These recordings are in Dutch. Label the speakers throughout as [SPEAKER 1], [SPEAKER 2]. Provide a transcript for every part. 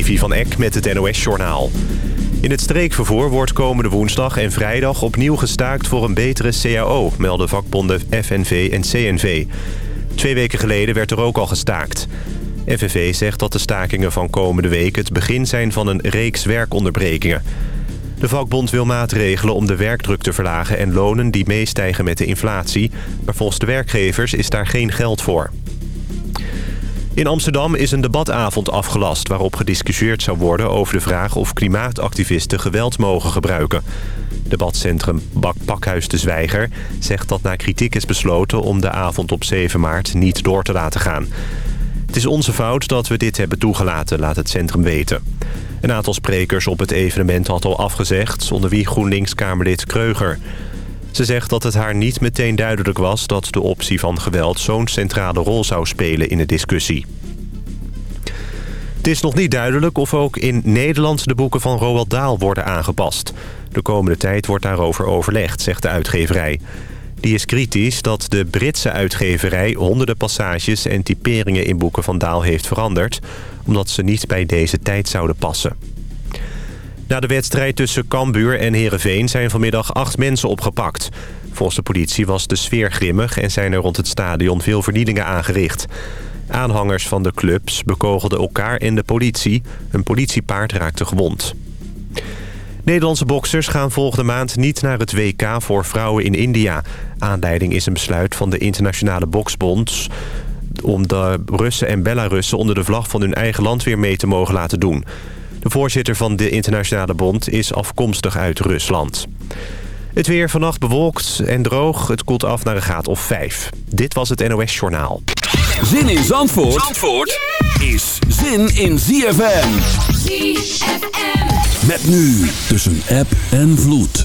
[SPEAKER 1] Levi van Eck met het NOS-journaal. In het streekvervoer wordt komende woensdag en vrijdag opnieuw gestaakt voor een betere CAO... melden vakbonden FNV en CNV. Twee weken geleden werd er ook al gestaakt. FNV zegt dat de stakingen van komende week het begin zijn van een reeks werkonderbrekingen. De vakbond wil maatregelen om de werkdruk te verlagen en lonen die meestijgen met de inflatie. Maar volgens de werkgevers is daar geen geld voor. In Amsterdam is een debatavond afgelast waarop gediscussieerd zou worden over de vraag of klimaatactivisten geweld mogen gebruiken. Debatcentrum Bak Pakhuis de Zwijger zegt dat na kritiek is besloten om de avond op 7 maart niet door te laten gaan. Het is onze fout dat we dit hebben toegelaten, laat het centrum weten. Een aantal sprekers op het evenement had al afgezegd, onder wie GroenLinks-Kamerlid Kreuger. Ze zegt dat het haar niet meteen duidelijk was dat de optie van geweld zo'n centrale rol zou spelen in de discussie. Het is nog niet duidelijk of ook in Nederland de boeken van Roald Dahl worden aangepast. De komende tijd wordt daarover overlegd, zegt de uitgeverij. Die is kritisch dat de Britse uitgeverij honderden passages en typeringen in boeken van Daal heeft veranderd... omdat ze niet bij deze tijd zouden passen. Na de wedstrijd tussen Cambuur en Heerenveen zijn vanmiddag acht mensen opgepakt. Volgens de politie was de sfeer grimmig en zijn er rond het stadion veel vernielingen aangericht. Aanhangers van de clubs bekogelden elkaar en de politie. Een politiepaard raakte gewond. Nederlandse boksers gaan volgende maand niet naar het WK voor vrouwen in India. Aanleiding is een besluit van de Internationale Boksbond... om de Russen en Belarussen onder de vlag van hun eigen land weer mee te mogen laten doen. De voorzitter van de Internationale Bond is afkomstig uit Rusland. Het weer vannacht bewolkt en droog. Het koelt af naar een graad of 5. Dit was het NOS Journaal.
[SPEAKER 2] Zin in Zandvoort, Zandvoort is zin in ZFM. ZFM. Met nu tussen app en vloed.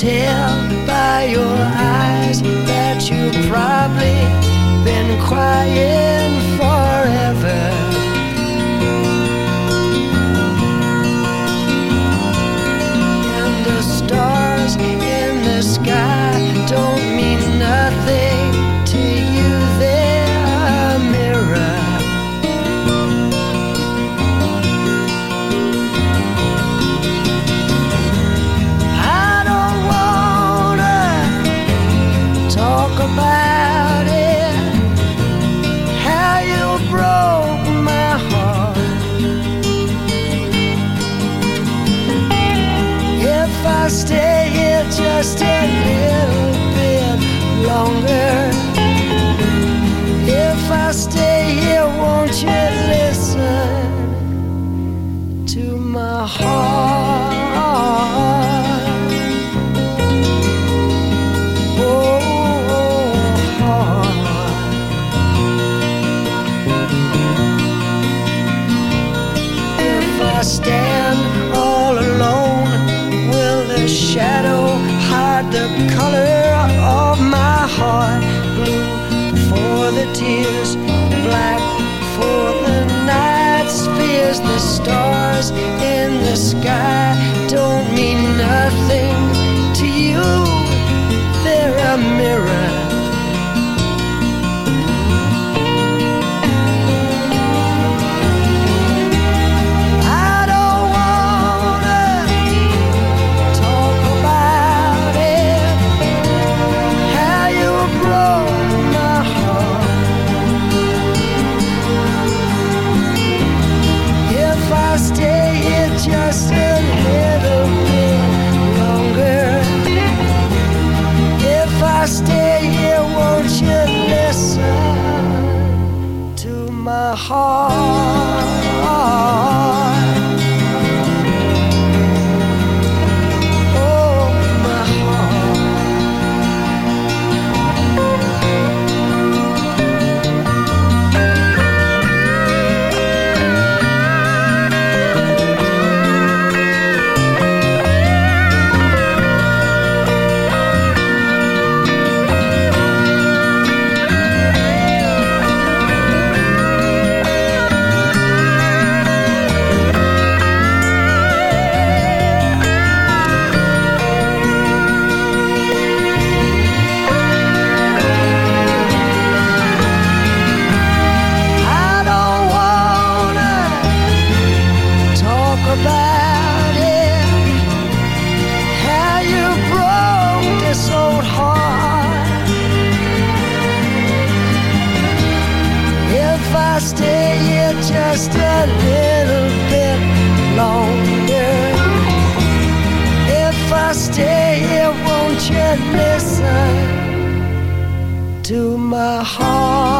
[SPEAKER 3] tell by your eyes that you've probably been quiet. Stars in the sky my heart.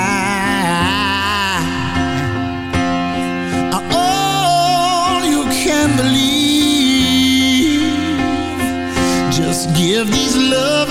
[SPEAKER 4] believe. Just give these love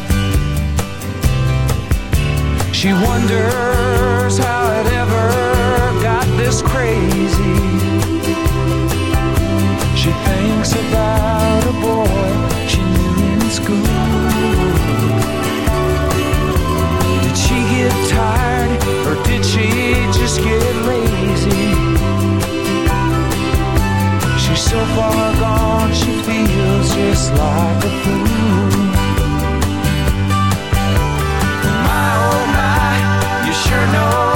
[SPEAKER 4] She wonders how it ever got this crazy. She thinks about a boy she knew in school. Did she get tired or did she just get lazy? She's so far gone, she feels just like a fool. My sure know.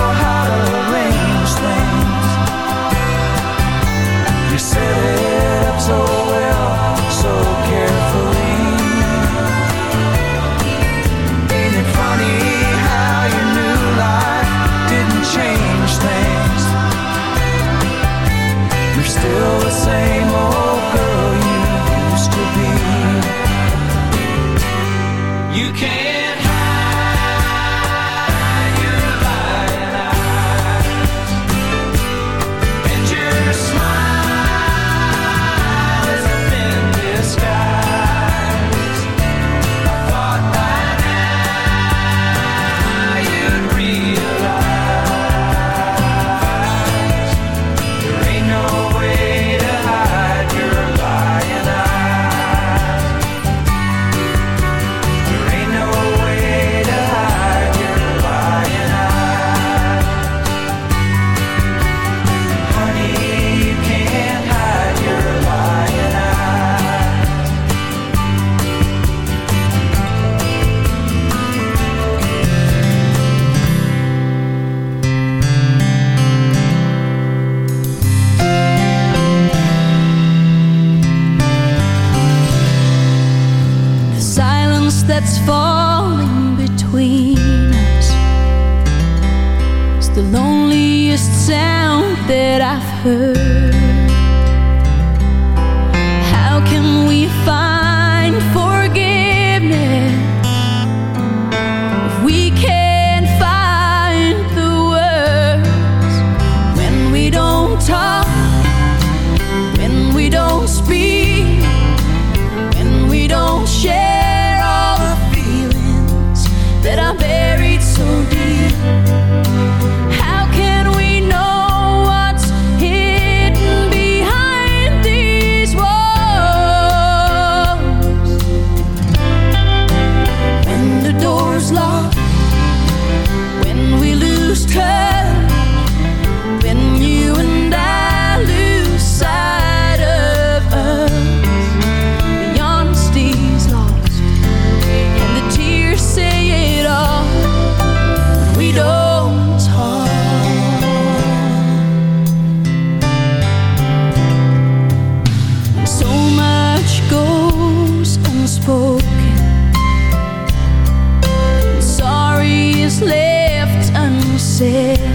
[SPEAKER 2] said